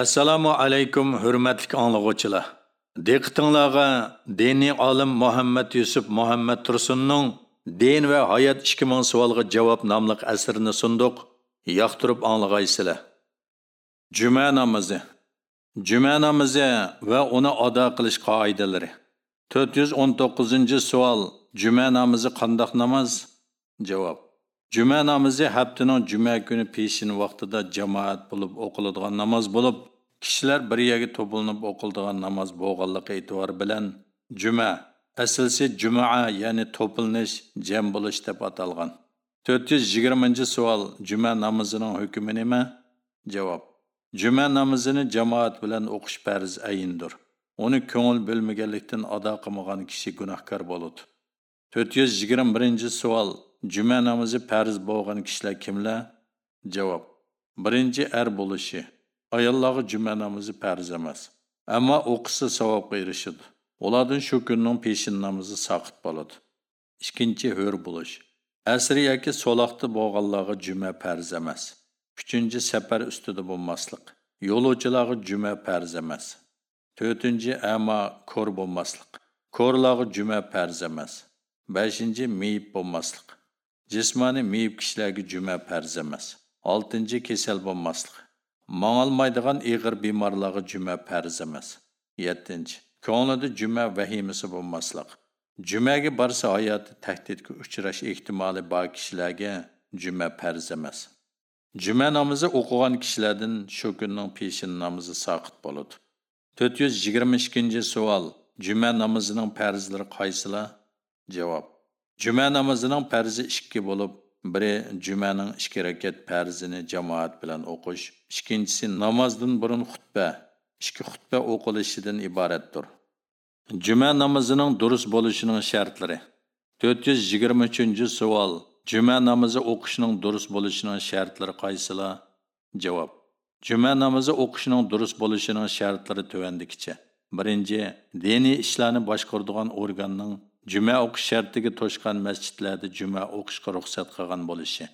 assalomu alaykum hurmatli anglag'uvchilar. Diqqatingizga diniy olim muhammad yusuf muhammad tursunning din va hayot 2000 savolga javob nomli asrini sunduq yoqtirib anglag'aysizlar. Juma namozi juma namozi va uni ado qilish qoidalari. 419 savol. Juma namozi qandoq namoz? Javob. Cuma namazı haftaning juma kuni peshin vaqtida jamoat bo'lib o'qiladigan namoz bo'lib, kishilar bir yerga to'planib o'qildigan namoz bo'lganligi e'tibori bilan juma aslisi jumaa ya'ni to'planish, jam bo'lish deb atalgan. 420 savol juma namozining hukmi nima? Javob. Juma namozini jamoat bilan o'qish farz ayindir. Uni ko'ngil bo'lmaganlikdan ado qilmagan kishi gunohkor bo'ladi. 421 savol juma namozi farz bo'lgan kishilar kimlar javob birinchi ar bo'lishi ayollarga juma namozi farz emas ammo o'qisa savobga erishadi ulardan shu kunning peshin namozi saqit bo'ladi ikkinchi ho'r bo'lish asri yoki so'loqda bo'lganlarga juma farz emas uchinchi safar ustida bo'lmaslik yo'lovchilarga juma farz emas to'rtinchi ama ko'r bo'lmaslik ko'rlarga juma farz emas beshinchi meyib bo'lmaslik jismoniy meyib kishilarga juma farz emas oltinchi kasal bo'lmaslik маңалмайдыған иғыр bemorlarga juma farz emas. Yettinchi ko'nglida juma vahimasi bo'lmaslik jumaga borsa hayoti tahdidga uchrash ehtimoli bor kishilarga juma farz emas. Juma namozi o'qigan kishilardan shu kunning peshin namozi soqit bo'ladi. To'rt yuz yigirma ikkinchi savol juma namozining farzlari qaysilar? Javob juma namozining farzi bo'lib biri jumaning ikki rakat farzini jamoat bilan o'qish ikkinchisi namozdan burun xutba ikki xutba o'qilishidan iboratdir. Juma namozining durust bo'lishining shartlari. To'rt yuz yigirma uchinchi savol juma namozi o'qishning durust bo'lishining shartlari qaysilar javob. Juma namozi o'qishning durust bo'lishining shartlari tuvandikicha. Birinchi diniy ishlarni boshqaradigan organning juma o'qish shartiga to'shgan masjidlarda juma o'qishga ruxsat qilgan bo'lishi.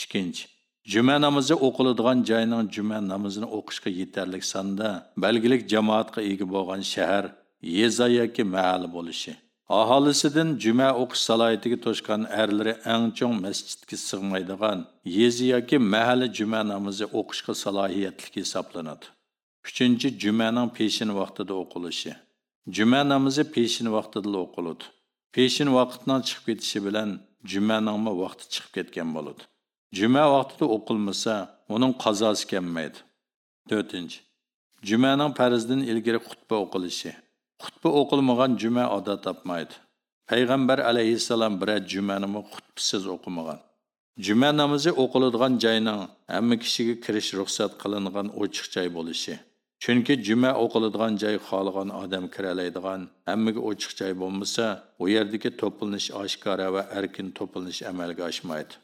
Ikkinchi juma namozi o'qiladigan joyning juma namozini o'qishga yetarli sonda belgilik jamoatga ega bo'lgan shahar yeza yoki mahal bo'lishi. Aholisidan juma o'qish salohiyatiga to'shgan erlari eng chong masjidga sig'maydigan yezi yoki mahali juma namozi o'qishga salohiyatli hisoblanadi. Uchinchi jumaning peshin vaqtida o'qilishi. Juma namozi peshin vaqtida o'qiladi. Peshin vaqtdan chiqib ketishi bilan jumaningmi vaqti chiqib ketgan bo'ladi. Juma vaqtida o'qilmasa uning qazosi kelmaydi to'rtinchi jumaning farzdan ilgari xutba o'qilishi. Xutba o'qilmagan juma odat topmaydi. Payg'ambar alayhissalom biror jumanimi xutbasiz o'qimagan. Juma namozi o'qiladigan joyning hamma kishiga kirish ruxsat qilingan ochiq joy bo'lishi. Chunki juma o'qiladigan joy xohlagan odam kiralaydigan hammaga ochiq joy bo'lmasa u yerdagi to'planish oshkora va erkin to'planish amalga oshmaydi.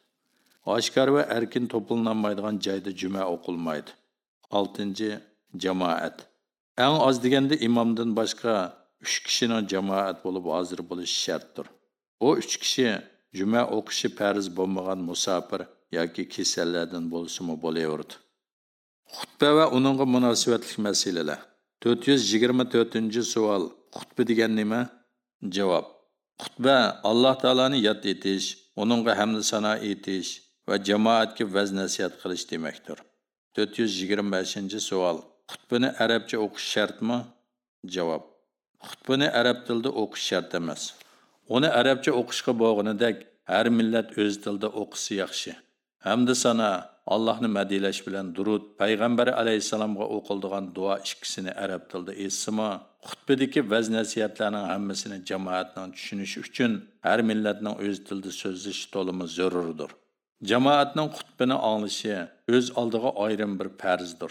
Oshkor va erkin to'planolmaydigan joyda juma o'qilmaydi. Oltinchi jamoat. Eng oz deganda imomdan boshqa uch kishini jamoat bo'lib hozir bo'lishi shartdir. U uch kishi juma o'qishi farz bo'lmagan musofir yoki kasallardan bo'lsimi bo'laverdi. Xutba va uningga munosabatli masalalar. To'rt yuz yigirma to'rtinchi savol. Xutba degan nima? Javob. Xutba alloh taoloni yod etish uningga hamda sano etish va jamoatga vaz nasihat qilish demakdir. To'rt yuz yigirma beshinchi savol. Xutbani arabcha o'qish shartmi? Javob. Xutbani arab tilida o'qish shart emas. Uni arabcha o'qishga bo'lganidek har millat o'z tilida o'qisa yaxshi. Hamda sana allohni madiylash bilan durud payg'ambar alayhissalomga o'qildigan duo ikkisini arab tilida eshitsimi xutbadagi vaz nasihatlarning hammasini jamoatning tushunishi uchun har millatning o'z tilida so'zlashi to'limi zarurdir. Jamoatning xutbini anglishi o'z oldiga ayrim bir farzdir.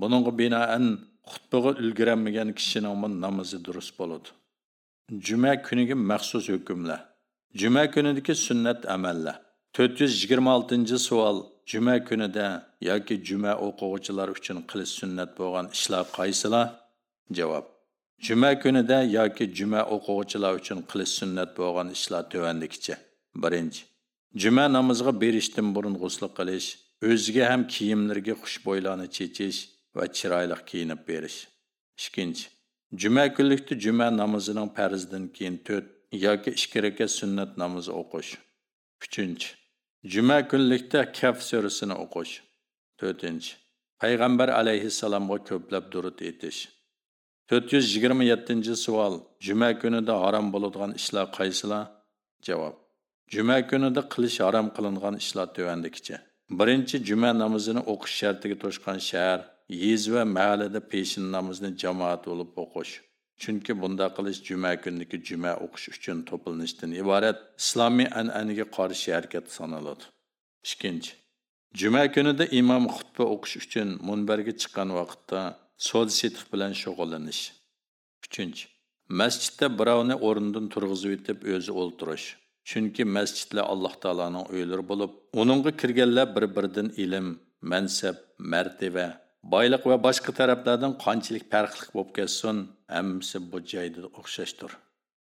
Buningga binoan xutbaga ulgurolmagan kishining namozi durust bo'ladi. Juma kuniga maxsus hukmlar. Juma kunidagi sunnat amallar. To'rt yuz yigirma oltinchi savol. Juma kunida yoki juma o'quvchilar uchun qilish sunnat bo'lgan ishlar qaysilar? Javob juma kunida yoki juma o'quvchilar uchun qilish sunnat bo'lgan ishlar tuvandikicha. Birinchi juma namoziga berishdan burun g'usl qilish o'ziga ham kiyimlarga xushbo'ylarni chechish va chiroyli kiyinib berish. Ikkinchi juma kunlikda juma namozining farzidan keyin to'rt yoki ikki rakat sunnat namozi o'qish. Uchinchi juma kunlikda kaf surasini o'qish. To'rtinchi. Payg'ambar alayhissalomga ko'plab durud etish. To'rt yuz yigirma yettinchi savol. Juma kunida harom bo'ladigan ishlar qaysilar? Javob. Juma kunida qilish harom qilingan ishlar tuvandikicha. Birinchi juma namozini o'qish shartiga to'shgan shahar yez va mahallada peshin namozni jamoat bo'lib o'qish. Chunki bunda qilish juma kunidagi juma o'qish uchun to'planishdan iborat islomiy an'anaga qarshi harakat sanaladi. Ikkinchi juma kunida imom xutba o'qish uchun munbarga chiqqan vaqtda so'z setiq bilan shug'ullanish. Uchinchi masjidda birovni o'rnidan turg'izib yetib o'zi o'ltirish. Chunki masjidlar alloh taoloning uylari bo'lib uningga kirganlar bir biridan ilm mansab martaba байлық вә башқа тараптардан қанчалық пәрқлік болып кетсін, әмісі бұл жайды оқшаштыр.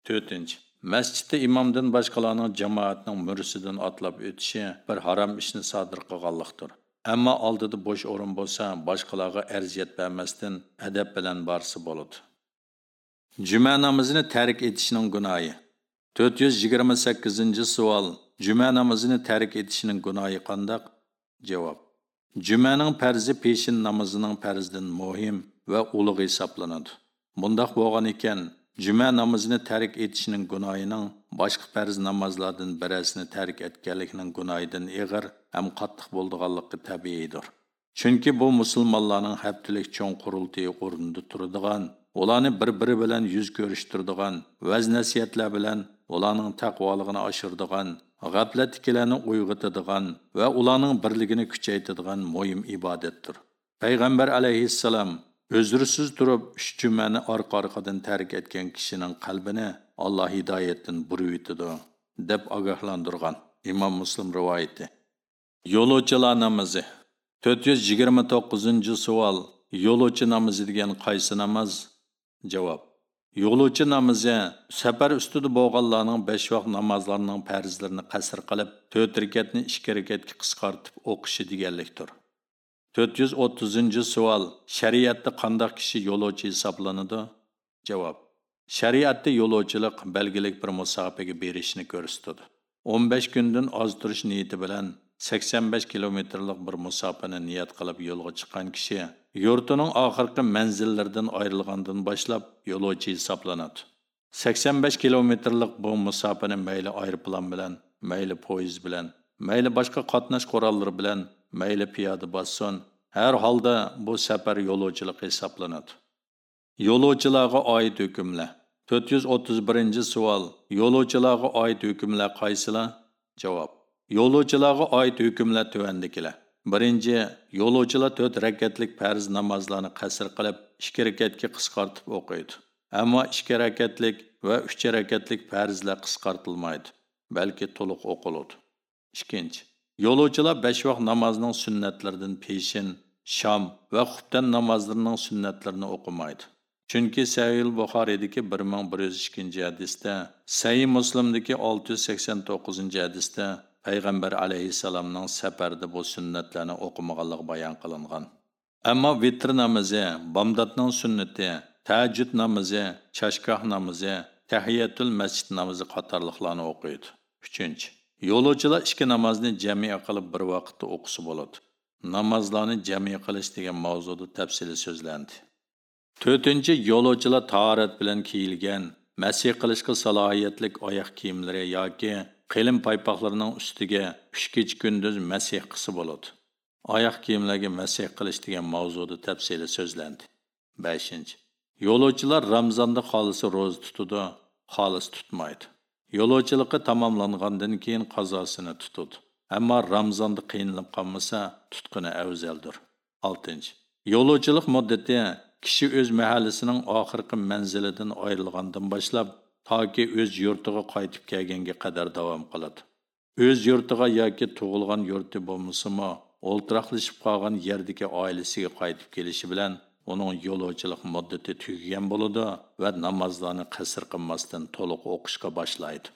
Төртінші, Мәсчидdə imamdan başqalarının cemaatının mürsidən atlab ötüşü bir haram işini sadır qılğanlıqdır. Amma aldıda boş orun bolsa, başqalarına ərziyyət verməsdən ədəb bilən barısı bolud. Cümə namazını tərk etişinin günahı. 428-ci sual. Cümə namazını tərk etişinin günahı qandaq? Cevab. Gunohi pərzi peşin namazının farzi peshin namozining farzidan muhim va ulug' hisoblanadi. Bundoq bo'lgan ekan juma namozini tark etishning gunohining boshqa farz namozlardan birasini tark etganlikning gunohidan ig'ir ham qattiq bo'ldiganligi tabiiydir. Chunki bu musulmonlarning haftalik cho'ng qurultiyi o'rnida turadigan ularni bir biri bilan yuz ko'rishtiradigan, vaz nasiyatlar bilan ularning taqvoligini oshiradigan g'aflatdagilarni uyg'otadigan va ularning birligini kuchaytiradigan muhim ibodatdir. Payg'ambar alayhissalom o'zrisiz turib uch jumani orqa orqadan tark etgan kishining qalbini alloh hidoyatdan burib deb ogohlantirgan imom muslim rivoyati yo'lovchilar namozi to'rt yuz yigirma to'qqizinchi savol. Yo'lovchi namozi degan qaysi namoz? Javob. Yo'lovchi namozi safar ustida bo'lganlarning besh vaqt namozlarining farzlarini qasr qilib to'rt rakatni ikki rakatga qisqartib o'qishi deganlikdir. To'rt yuz o'ttizinchi savol. Shariatda qandoq kishi yo'lovchi hisoblanadi? Javob. Shariatda yo'lovchilik belgilik bir musofaga berishni ko'rsatadi. O'n besh kundan ozdirish niyati bilan sakson besh kilometrlik bir musofani niyat qilib yo'lga chiqqan kishi yurtunun axırkı mənzillərdən ayrılğandan başlap yolcu hesablanat. 85 kilometrlik bu məsafəni məyli aeroplan bilan, məyli poyuz bilan, məyli başqa qatnaş quralları bilan, məyli piyada basson, hər halda bu səfər yolçuluq hesablanat. Yolçulara aid hökmlər 431-ci sual. Yolçulara aid hökmlər qaysılar? Cavab. Yolçulara aid hökmlər tövəndikilər. Birinchi yo'lovchilar to'rt rakatlik farz namozlarni qasr qilib ikki rakatga qisqartib o'qiydi. Ammo ikki rakatlik va uch rakatlik farzlar qisqartilmaydi balki to'liq o'qiladi. Ikkinchi yo'lovchilar besh vaqt namozining sunnatlaridan peshin shom va xubdan namozlarining sunnatlarini o'qimaydi. Chunki sayil buxoriydagi bir ming bir yuz ikkinchi hadisda sayi muslimdagi olti yuz sakson to'qqizinchi hadisda payg'ambar alayhissalomning safarda bu sunnatlarni o'qimaganligi bayon qilingan. Ammo vitr namozi bomdodning sunnati tajud namozi chashgoh namozi tahiyatul masjid namozi qatorliqlarni o'qiydi. Uchinchi yo'lovchilar ikki namozni jamiya qilib bir vaqtda o'qisa bo'ladi. Namozlarni jamiya qilish degan mavzuda tafsili so'zlandi. To'rtinchi yo'lovchilar tahorat bilan kiyilgan masih qilishga salohiyatlik oyoq kiyimlari yoki qilin paypoqlarining ustiga uch kecha kunduz masih qisi bo'ladi. Oyoq kiyimlarga masih qilish degan mavzuda tafsili so'zlandi. Beshinchi yo'lovchilar ramzonda xolisi ro'za tutadi xolis tutmaydi. Yo'lovchilikqa tamomlangandan keyin qazosini tutadi ammo ramzonda qiynalib qolmasa tutquni afzaldir. Oltinchi yo'lovchilik muddati kishi o'z mahallasining oxirgi manzilidan ayrilgandan boshlab toki o'z yurtiga qaytib kelganga qadar davom qiladi. O'z yurtiga yoki tug'ilgan yurti bo'lmasimi o'ltiraqlashib qolgan yerdagi oilasiga qaytib kelishi bilan uning yo'lovchilik muddati tugagan bo'ladi va namozlarni qasr qilmasdan to'liq o'qishga boshlaydi.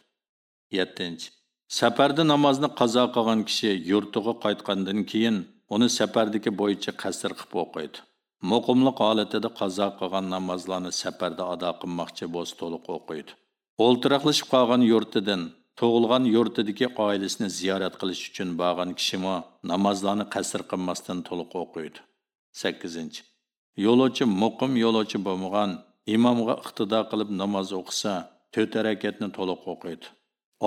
Yettinchi safarda namozni qazo qilgan kishi yurtiga qaytgandan keyin uni safardagi bo'yicha qasr qilib o'qiydi. Muqimliq holatida qazo qilgan namozlarni safarda ado qilmoqchi bo'lsa to'liq o'qiydi. O'ltiraqlashib qolgan yurtidan tug'ilgan yurtidagi oilasini ziyorat qilish uchun borgan kishimi namozlarni qasr qilmasdan to'liq o'qiydi. Sakkizinchi yo'lovchi muqim yo'lovchi bo'lmagan imomga iqtido qilib namoz o'qisa to'rt harakatni to'liq o'qiydi.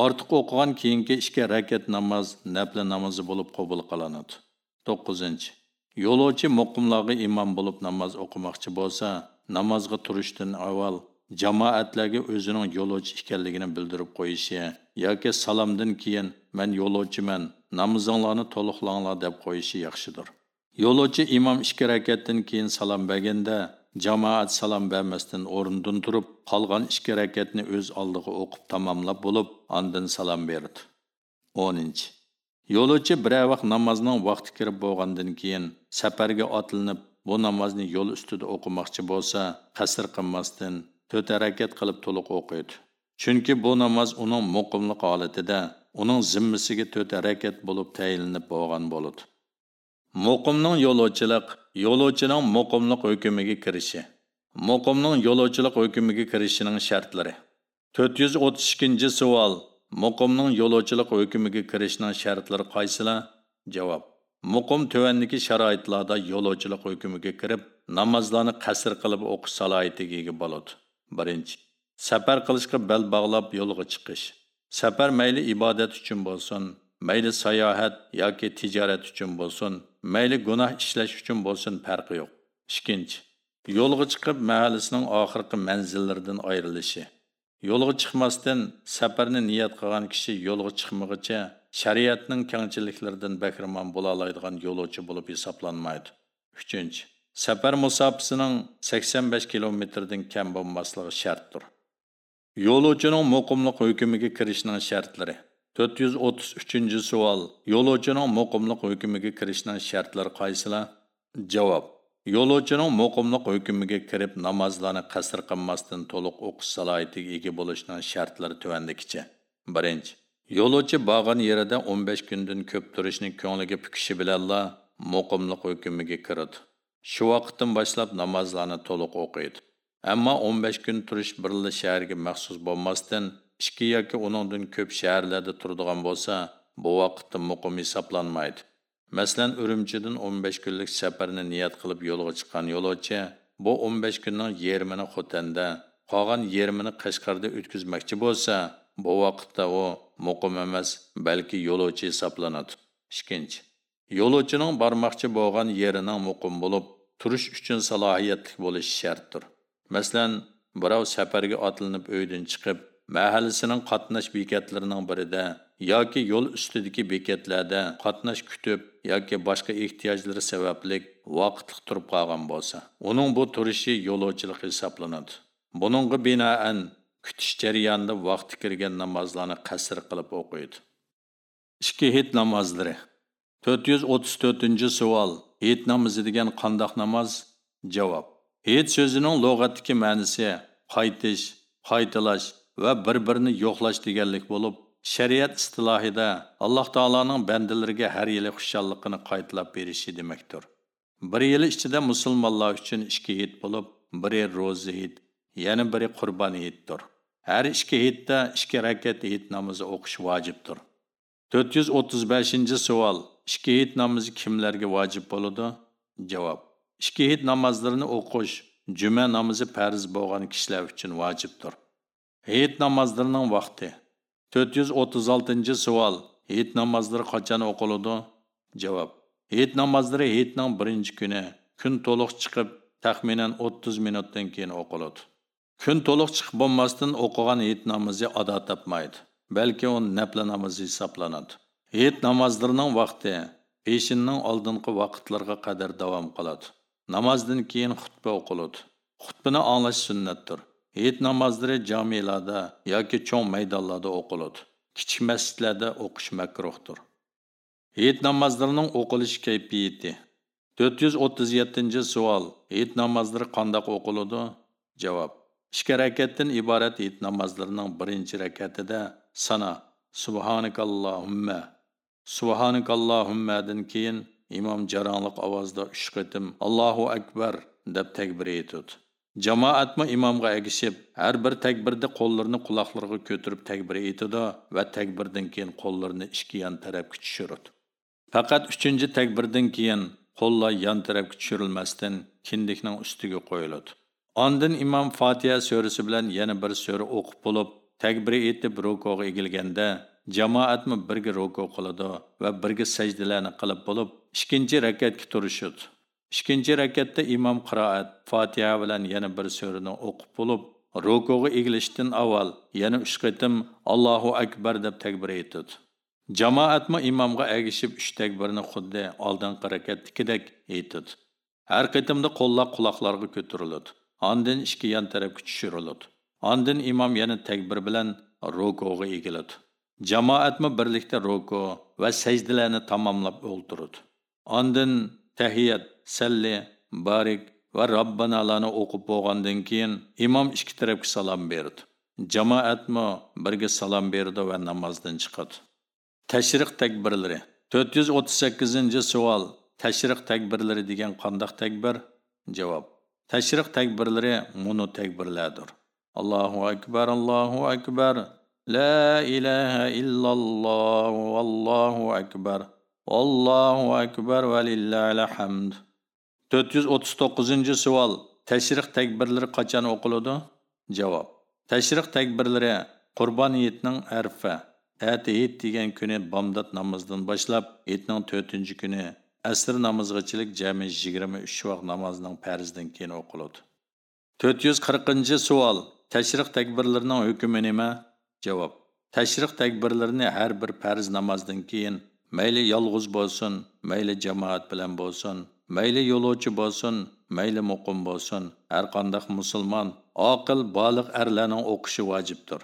Ortiq o'qigan keyingi ikki rakat namoz nafli namozi bo'lib qabul qilinadi. To'qqizinchi yo'lovchi muqimlarga imom bo'lib namoz o'qimoqchi bo'lsa namozga turishdan avval jamoatlarga o'zining yo'lovchi ekanligini bildirib qo'yishi yoki salomdan keyin man yo'lovchiman namozinglarni to'liqlanglar deb qo'yishi yaxshidir. Yo'lovchi imom ikki rakatdan keyin salom berganda jamoat salom bermasdan o'rnidan turib qolgan ikki rakatni o'z oldiga o'qib tamomlab bo'lib andin salom berdi. O'ninchi. Yo'lovchi bir vaqt namozning vaqti kirib bo'lgandan keyin safarga otlinib bu namozni yo'l ustida o'qimoqchi bo'lsa qasr qilmasdan to'rt harakat qilib to'liq o'qiydi. Chunki bu namoz uning muqimlik holatida uning zimmasiga to'rt harakat bo'lib tayinlanib bo'lgan bo'ladi. Muqimning yo'lovchilik yo'lovchining muqimlik hukmiga kirishi. Muqimning yo'lovchilik hukmiga kirishining shartlari. To'rt yuz o'ttiz ikkinchi savol. Muqimning yo'lovchilik hukmiga kirishning shartlari qaysilar? Javob. Muqim tuvandagi sharoitlarda yo'lovchilik hukmiga kirib namozlarni qasr qilib o'qish salohiyatiga ega bo'ladi birinchi safar qilishga bel bog'lab yo'lga chiqish. Safar mayli ibodat uchun bo'lsin mayli sayohat yoki tijorat uchun bo'lsin mayli gunoh ishlash uchun bo'lsin farqi yo'q. Ikkinchi yo'lga chiqib mahallasining oxirgi manzillaridan ayrilishi. Yo'lga chiqmasdan safarni niyat qilgan kishi yo'lga chiqmag'icha shariatning kengchiliklaridan bahramon bo'la oladigan yo'lovchi bo'lib hisoblanmaydi. Uchinchi safar musofisining sakson besh kilometrdan kam bo'lmasligi shartdir. Yo'lovchining muqimliq hukmiga kirishning shartlari. To'rt yuz o'ttiz uchinchi savol yo'lovchining muqimliq hukmiga kirishning shartlari qaysilar? Javob yo'lovchining muqimliq hukmiga kirib namozlarni qasr qilmasdan to'liq o'qish salohiyatiga ega bo'lishning shartlari tuvandikicha birinchi yo'lovchi borgan yerida 15 kundan ko'p turishni ko'ngliga pukishi bilanla muqimliq hukmiga kiradi shu vaqtdan boshlab namozlarni to'liq o'qiydi. Ammo 15 kun turish birla shaharga maxsus bo'lmasdan ikki yoki undan ko'p shaharlarda turadigan bo'lsa bu vaqtda muqim hisoblanmaydi. Masalan urumchidan 15 kunlik safarni niyat qilib yo'lga chiqqan yo'lovchi bu 15 kunning yarmini xotanda qolgan yarmini qashqarda o'tkazmoqchi bo'lsa bu vaqtda u muqim emas balki yo'lovchi hisoblanadi ikkinchi yo'lovchining bormoqchi bo'lgan yerining muqim bo'lib turish uchun salohiyatli bo'lishi shartdir masalan birov safarga otlanib uydan chiqib mahallasining qatnash bekatlarining birida yoki yo'l ustidagi bekatlarda qatnash kutib yoki boshqa ehtiyojlari sababli vaqtliq turib qolgan bo'lsa uning bu turishi yo'lovchilik hisoblanadi. Buningga binoan kutish jarayonida vaqti kirgan namozlarni qasr qilib o'qiydi. Ikki hit namozlari. To'rt yuz o'ttiz to'rtinchi savol. Hit namozi degan qandoq namoz? Javob. Hit so'zining lug'atdagi ma'nosi qaytish qaytalash va bir birini yo'qlash deganlik bo'lib shariat istilohida alloh taoloning bandalariga har yili xushalliqini qaytlab berishi demakdir. Bir yil ichida musulmonlar uchun ikki hit bo'lib biri ro'za hit yana biri qurbon hitdir har ikki hitda ikki rakat hit namozi o'qish vojibdir. To'rt yuz o'ttiz beshinchi savol. Ikki hit namozi kimlarga vojib bo'ladi? Javob. Ikki hit namozlarini o'qish juma namozi farz bo'lgan kishilar uchun vojibdir. Hit namozlarining vaqti. To'rt yuz o'ttiz oltinchi savol. Hit namozlari qachon o'qiladi javob. Hit namozlari hitning birinchi kuni. Kun to'liq chiqib taxminan o'ttiz minutdan keyin o'qiladi kun to'liq chiqib bo'lmasdan o'qigan hit namozi ado topmaydi balki u nafla namozi hisoblanadi. Hit namozlarining vaqti peshinning oldingi vaqtlarga qadar davom qiladi. Namozdan keyin xutba o'qiladi xutbani anglash sunnatdir. Hit namozlari jamilarda yoki cho'ng maydonlarda o'qiladi kichik masjidlarda o'qish makruhdir. Hit namozlarining o'qilish kayfiyati. To'rt yuz o'ttiz yettinchi savol. Hit namozlari qandoq o'qiladi? Javob. İkki rakatdan iborat hit namozlarining birinchi rakatida sana subhanakallohumma subhanakallohummadan keyin imom jaronliq ovozda uch qatim allohu akbar deb takbir aytadi jamoatmi imomga agishib har bir takbirda qo'llarini quloqlariga ko'tarib takbir aytadi va takbirdan keyin qo'llarini ikki yon tarafga tushiradi faqat uchinchi takbirdan keyin qo'llar yon tarafga tushirilmasdan kindikning ustiga qo'yiladi Ondan imom Fotiha surasi bilan yana bir sura o'qib bo'lib, takbir etib rukuga egilganda, jamoatmi birga ruku qiladi va birga sajdalarni qilib bo'lib, ikkinchi rakatga turishadi. Ikkinchi rakatda imom qiroat, Fotiha bilan yana bir surani o'qib bo'lib, rukuga egilishdan avval yana uch qatim Allohu akbar deb takbir aytadi Jamoatmi imomga agishib uch takbirni xuddi oldingi rakatdagidek aytadi. Har qitimda qo'llar quloqlarga ko'tariladi. Ondan ikki yon tarafga tushiriladi. Ondan imom yana takbir bilan rukuga egiladi. Jamoatmi birlikda ruku va sajdalarni tamomlab o'ltiradi. Ondan tahiyat, salli, barik va robbanalarni o'qib bo'lgandan keyin imom ikki tarafga salom berdi. Jamoatmi birga salom berdi va namozdan chiqadi. Tashriq takbirlari 438-savol. Tashriq takbirlari degan qandoq takbir? Javob tashriq takbirlari munu takbirlardir allohu akbar, allohu akbar. La ilaha illalloh allohu akbar. allohu akbar va lillahil hamd. 439-cu savol. Təşriq takbirlari qachon o'qiladi? Javob. Təşriq takbirlari Qurban yetinin ərfə, Əti hit degan kuni bomdod namozidan boshlab, hitning 4-chi kuni asr namozg'ichilik jami yigirma uch vaqt namozining farzidan keyin o'qiladi to'rt yuz qirqinchi savol tashriq takbirlarining hukmi nima javob tashriq takbirlarini har bir farz namozdan keyin mayli yolg'iz bo'lsin mayli jamoat bilan bo'lsin mayli yo'lovchi bo'lsin mayli muqim bo'lsin. Har qanday musulmon oqil boliq arlarning o'qishi vojibdir.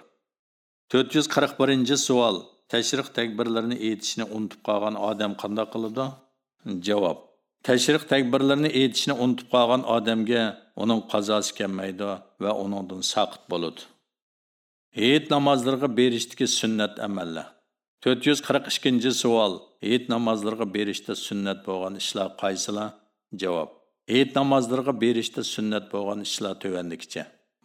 To'rt yuz qirq birinchi savol. Tashriq takbirlarini aytishni unutib qolgan odam qanday qiladi? Javob. Tashriq takbirlarini aytishni unutib qolgan odamga uning qazosi kelmaydi va uningdan saqit bo'ladi. Hayit namozlariga berishdagi sunnat amallar to'rt yuz qirq ikkinchi savol. Eid namozlariga berishda sunnat bo'lgan ishlar qaysilar javob. Eid namozlariga berishda sunnat bo'lgan ishlar tuvandikicha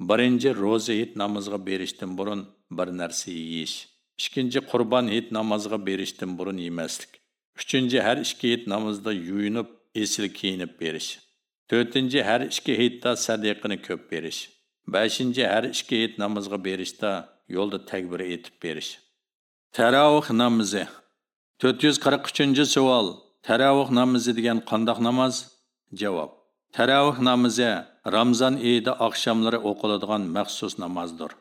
birinchi ro'za Eid namoziga berishdan burun bir narsa yeyish. Ikkinchi Qurban Eid namoziga berishdan burun yemaslik. Uchinchi har ikki hit namozda yuyunib esil kiyinib berish. To'rtinchi har ikki hitda sadiqini ko'p berish. Beshinchi har ikki hit namozga berishda yo'lda takbir etib berish. Taravih namozi to'rt yuz qirq uchinchi savol taravih namozi degan qandoq namoz javob taravih namozi ramzon oyida oqshomlari o'qiladigan maxsus namozdir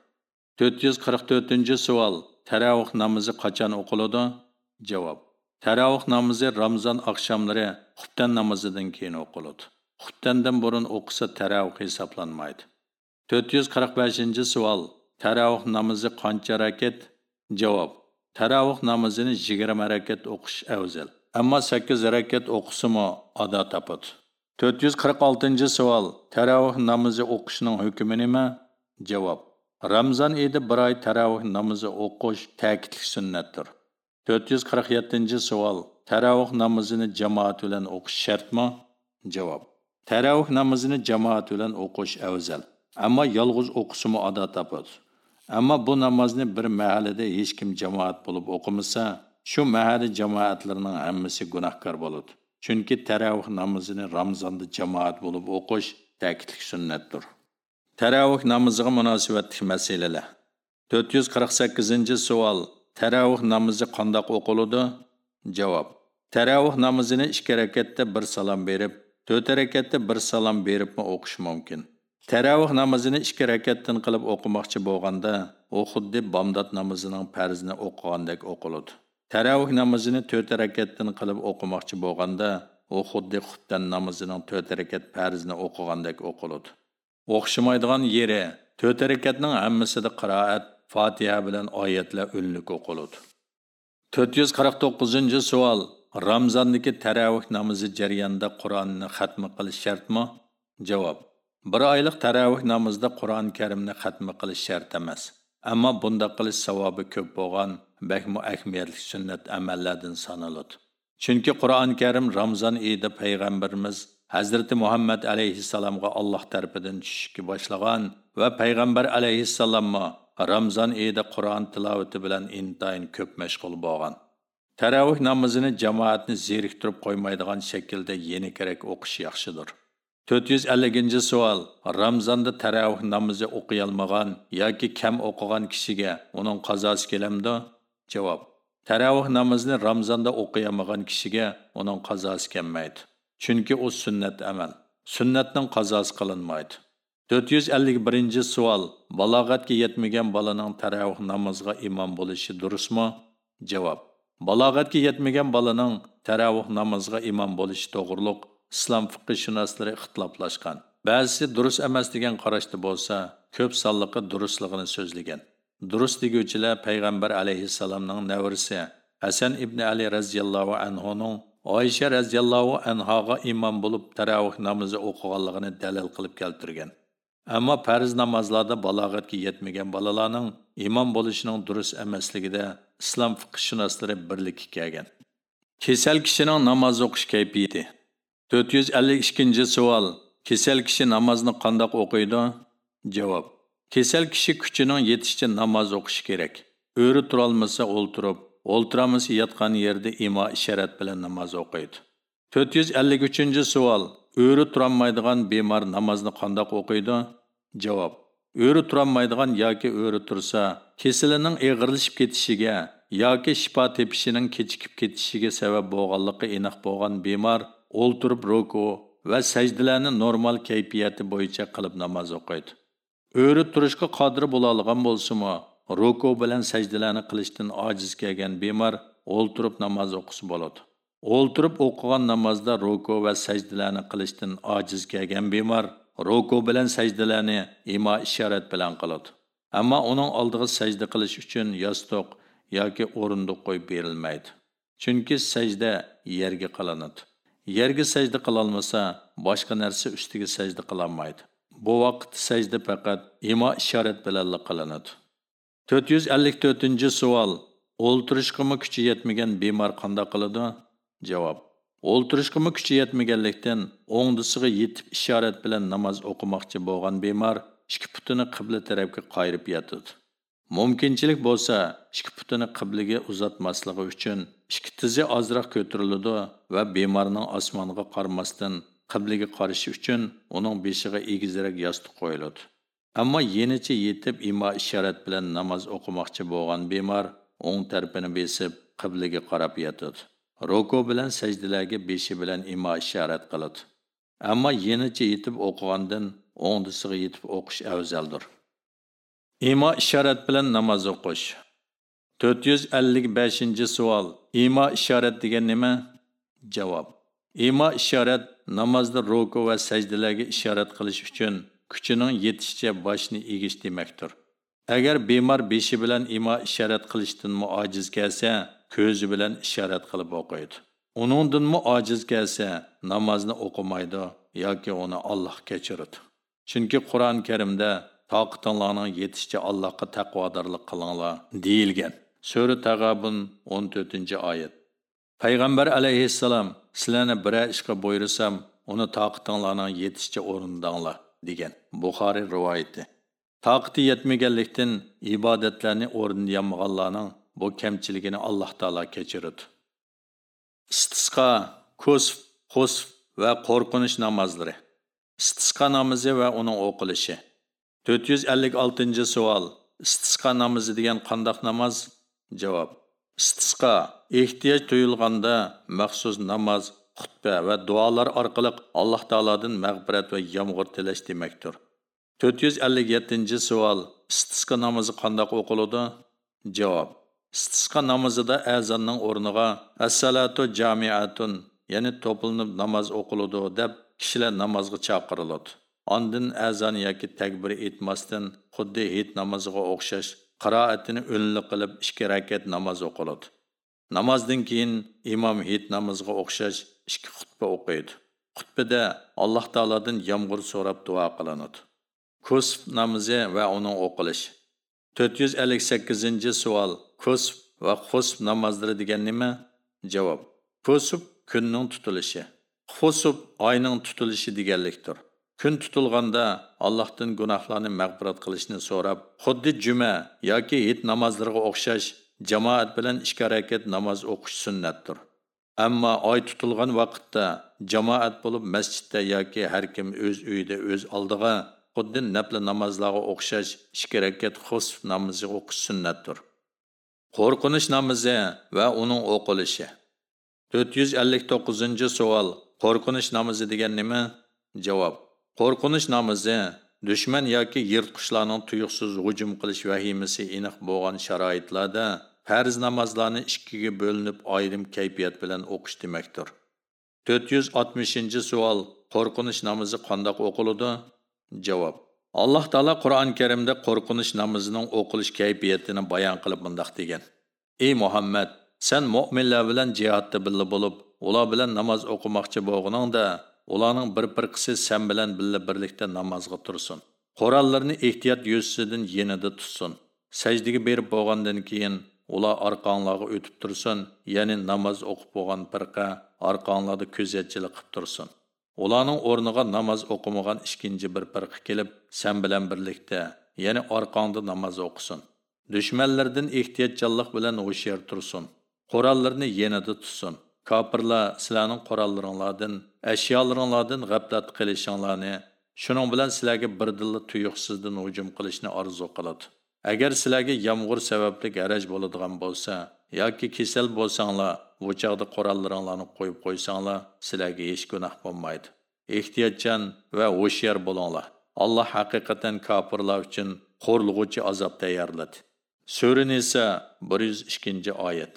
to'rt yuz qirq to'rtinchi savol taravih namozi qachon o'qiladi javob Taravih namozi Ramazon oqshomlari xuftan namozidan keyin o'qiladi. Xuftandan burun o'qisa taravih hisoblanmaydi. 445-savol. Taravih namozi qancha rakat? Javob. Taravih namozini 20 rakat o'qish afzal. Ammo sakkiz rakat o'qisimi ado topadi. 446-savol. Taravih namozi o'qishning hukmi nima? Javob. ramzon edi bir oy taravih namozi o'qish ta'kidlik sunnatdir. 447 savol. Taravih namozini jamoat bilan o'qish shartmi? Javob. Taravih namozini jamoat bilan o'qish afzal. Ammo yolg'iz o'qisimi ado topadi. Ammo bu namozni bir mahallada hech kim jamoat bo'lib o'qimasa, shu mahalla jamoatlarining hammasi gunohkor bo'ladi. Chunki taravih namozini Ramazonda jamoat bo'lib o'qish ta'kidlik sunnatdir. Taravih namoziga munosabatli masalalar. 448-savol. Taravih namozi qandoq o'qiladi? Javob. Taravih namozini 2 rakatda bir salom berib, 4 rakatda bir salom beribmi o'qish mumkin. Taravih namozini 2 rakatdan qilib o'qimoqchi bo'lganda, u xuddi bomdod namozining farzini o'qigandek o'qiladi. Taravih namozini 4 rakatdan qilib o'qimoqchi bo'lganda, u xuddi xutdan namozining 4 rakat farzini o'qigandek o'qiladi. O'xshamaydigan yeri 4 rakatning hammasida qiroat Fatiha bilan oyatlar o'nlik o'qiladi. 449 savol. Ramzondagi taravih namozi jarayonida Qur'onni xatmi qilish shartmi? Javob. Bir oylik taravih namozida Qur'on Karimni xatmi qilish shart emas. Ammo bunda qilish savobi ko'p bo'lgan bakmu ahmiyatli sunnat amallardan sanaladi. chunki qur'oni karim ramzon oyida payg'ambarimiz hazrati muhammad alayhissalomga alloh tarafidan tushishga boshlagan va payg'ambar alayhissalommi ramzon oyida qur'on tilovati bilan intayin ko'p mashg'ul bo'lgan taravih namozini jamoatni zeriktirib qo'ymaydigan shaklda yeni kerak o'qish yaxshidir to'rt yuz elliginchi savol ramzonda taravih namozi o'qiyolmagan yoki kam o'qigan kishiga uning qazosi kelamdi javob. Taravih namozini ramzonda o'qiyolmagan kishiga uning qazosi kelmaydi. Chunki u sunnat amal. Sunnatning qazosi qilinmaydi. To'rt yuz ellik birinchi savol balog'atga yetmagan balaning taravih namoziga imom bo'lishi durustmi? Javob. Balog'atga yetmagan balaning taravih namoziga imom bo'lishi to'g'riliq islom fiqhshunoslari ixtiloflashgan ba'zisi durust emas degan qarashda bo'lsa ko'p sonliqi durustligini so'zlagan. Durust deguvchilar payg'ambar alayhissalomning navrisi hasan ibn ali roziyallohu anhuning oysha roziyallohu anhoga imom bo'lib taravih namozi o'qiganligini dalil qilib keltirgan. Ammo farz namozlarda balog'atga yetmagan bolalarning imom bo'lishining durust emasligida islom fiqhshunoslari birlikka kelgan. Kasal kishining namoz o'qish kayfiyati to'rt yuz ellik ikkinchi savol. Kasal kishi namozni qandoq o'qiydi? Javob. Kasal kishi kuchining yetishicha namoz o'qishi kerak. O'ri turolmasa o'ltirib o'ltiramasa yotgan yerda imo ishorat bilan namoz o'qiydi. To'rt yuz ellik uchinchi savol. O'ri turolmaydigan bemor namozni qandoq o'qiydi? Javob. O'ri turolmaydigan yoki o'ri tursa kesilining eg'irlashib ketishiga yoki shifo tepishining kechikib ketishiga sabab bo'lganligi aniq bo'lgan bemor o'ltirib ruku va sajdalarni normal kayfiyati bo'yicha qilib namoz o'qiydi. O'rib turishga qodir bo'lolgan bo'lsimi ruku bilan sajdalarni qilishdan ojiz kelgan bemor o'ltirib namoz o'qisa bo'ladi. O'ltirib o'qigan namozda ruku va sajdalarni qilishdan ojiz kelgan bemor ruku bilan sajdalarni imo ishorat bilan qiladi. Ammo uning oldiga sajda qilish uchun yostiq yoki o'rindiq qo'yib berilmaydi. Chunki sajda yerga qilinadi. Yerga sajda qilolmasa boshqa narsa ustiga sajda qilolmaydi bu vaqt sajda faqat imo ishorat bilan qilinadi. To'rt yuz ellik to'rtinchi savol. O'ltirishqimi kuchi yetmagan bemor qanday qiladi? Javob. O'ltirishqimi kuchi yetmaganlikdan o'ngdisiga yetib ishorat bilan namoz o'qimoqchi bo'lgan bemor ikki putini qibla tarafga qayirib yotadi. Mumkinchilik bo'lsa ikki putini qiblaga uzatmasligi uchun ikki tizi ozroq ko'tariladi va bemorning osmonga qaramasdan qiblaga qarashi uchun uning beshiga egizroq yostiq qo'yiladi ammo yenicha yetib imo ishorat bilan namoz o'qimoqchi bo'lgan bemor o'ng tarafini besib qiblaga qarab yotadi roko bilan sajdalarga beshi bilan imo ishorat qiladi ammo yenicha yetib o'qigandan o'ngdisiga yetib o'qish afzaldir imo ishorat bilan namoz o'qish to'rt yuz ellik beshinchi savol imo ishorat degan nima? Javob. Imo ishorat namozda ruku va sajdalarga ishorat qilish uchun kuchining yetishicha boshni egish demakdir. Agar bemor beshi bilan imo ishorat qilishdan muojiz kelsa ko'zi bilan ishorat qilib o'qiydi. Uningdinmi muojiz kelsa namozni o'qimaydi yoki uni olloh kechiradi. Chunki qur'oni karimda toqitinglarning yetishicha allohga taqvodorlik qilinglar deyilgan. Sura tag'abun o'n to'rtinchi oyat. Payg'ambar alayhissalom sizlarni biror ishga buyursam uni toqitinglarning yetishicha o'rindanglar degan buxoriy rivoyati. Toqati yetmaganlikdan ibodatlarni o'rnayolmaganlarning bu kamchiligini alloh taolo kechiradi. Istisqo kusf xusf va qo'rqinish namozlari. Istisqo namozi va uning o'qilishi. To'rt yuz ellik oltinchi savol. Istisqo namozi degan qandoq namoz javob. Istisqo ehtiyoj tuyulganda maxsus namoz xutba va duolar orqali alloh taolodan mag'firat va yomg'ir tilash demakdir. To'rt yuz ellik yettinchi savol. Istisqo namozi qandoq o'qiladi javob. Istisqo namozida azonning o'rniga assalatu jamiatun ya'ni to'planib namoz o'qiladi deb kishilar namozga chaqiriladi. Ondan azon yoki takbir etmasdan xuddi hit namoziga o'xshash qiroatini o'nli qilib ikki rakat namoz o'qiladi. Namozdan keyin imom hit namoziga o'xshash ikki xutba o'qiydi. Xutbada Alloh taoladan yomg'ir so'rab duo qilinadi. Kusf namozi va uning o'qilishi. 458-savol. Kusf va xusf namozlari degan nima? Javob. Fusub kunning tutilishi. Xusub oyning tutilishi deganlikdir. Kun tutilganda Allohdan gunohlarni mag'firat qilishni so'rab, xuddi juma yoki hit namozlariga o'xshash jamoat bilan ikki harakat namoz o'qish sunnatdir. Ammo oy tutilgan vaqtda jamoat bo'lib masjidda yoki har kim o'z uyida o'z oldiga xuddi nafli namozlarga o'xshash ikki harakat xusf namozi o'qish sunnatdir. Qo'rqinish namozi va uning o'qilishi. 459 savol. Qo'rqinish namozi degan nima? Javob. Qo'rqinish namozi dushman yoki yirtqichlarning tuyuqsiz hujum qilish vahimasi aniq bo'lgan sharoitlarda farz namozlarni ikkiga bo'linib ayrim kayfiyat bilan o'qish demakdir. 460 savol. Qo'rqinish namozi qandoq o'qiladi? Javob. Alloh taolo Qur'on Karimda qo'rqinish namozining o'qilish kayfiyatini bayon qilib bundoq degan. Ey Muhammad, sen mu'minlar bilan jihodda billa bo'lib, ular bilan namoz o'qimoqchi bo'lganingda, ularning bir bir qisi sen bilan billa birlikda namozga tursin. qurollarni ehtiyot yo'sidan yenida tutsin. Sajdaga berib bo'lgandan keyin ular orqanglarga o'tib tursin, ya'ni namoz o'qib bo'lgan firqa orqanglarda ko'zatchilik qilib tursin. Ularning o'rniga namoz o'qimagan ikkinchi bir firqa kelib, sen bilan birlikda, ya'ni orqangda namoz o'qisin. dushmanlardan ehtiyotchanlik bilan ho'shyor tursin. qurollarni yenida tutsin. Kofirlar sizlarning qur'onlaringlardan, ashyolaringlardan g'aflat qilishinglarni, shuning bilan sizlarga birdilla tuyuqsizdan hujum qilishni orzu qiladi. Agar sizlarga yomg'ir sababli garaj bo'ladigan bo'lsa, yoki kasal bo'lsanglar, bu chaqda qur'onlaringlarni qo'yib qo'ysanglar, sizlarga hech gunoh bo'lmaydi. Ehtiyotchan va ho'shyor bo'linglar. Alloh haqiqatan kofirlar uchun qo'rlug'uchi azob tayyorladi. Sura Nisa 102 oyat.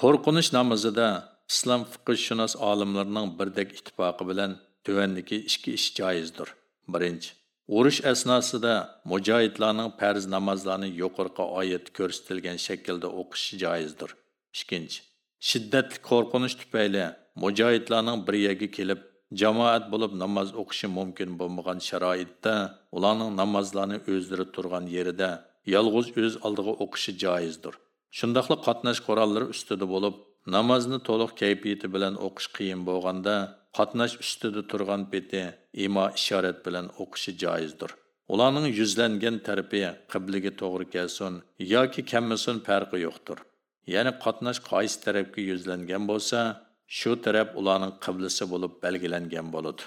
Qo'rqinish namozida islom fiqhshunos olimlarining birdek ittifoqi bilan tuvandagi ikki ish joizdir. Birinchi, urush asnosida mujohidlarning farz namozlarini yuqorqi oyat ko'rsatilgan shaklda o'qishi joizdir. Ikkinchi, shiddatli qo'rqinish tufayli mujohidlarning bir yerga kelib jamoat bo'lib namoz o'qishi mumkin bo'lmagan sharoitda ularning namozlarini o'zlari turgan yerida yolg'iz o'z oldiga o'qishi joizdir. Shundaqla qatnash qurallari ustida bo'lib, namozni to'liq kayfiyati bilan o'qish qiyin bo'lganda, qatnash ustida turgan peti imo ishorat bilan o'qishi joizdir. Ularning yuzlangan tarafi qibliga to'g'ri kelsin yoki kammasin farqi yo'qdir. Ya'ni qatnash qaysi tarafga yuzlangan bo'lsa, shu taraf ularning qiblisi bo'lib belgilangan bo'ladi.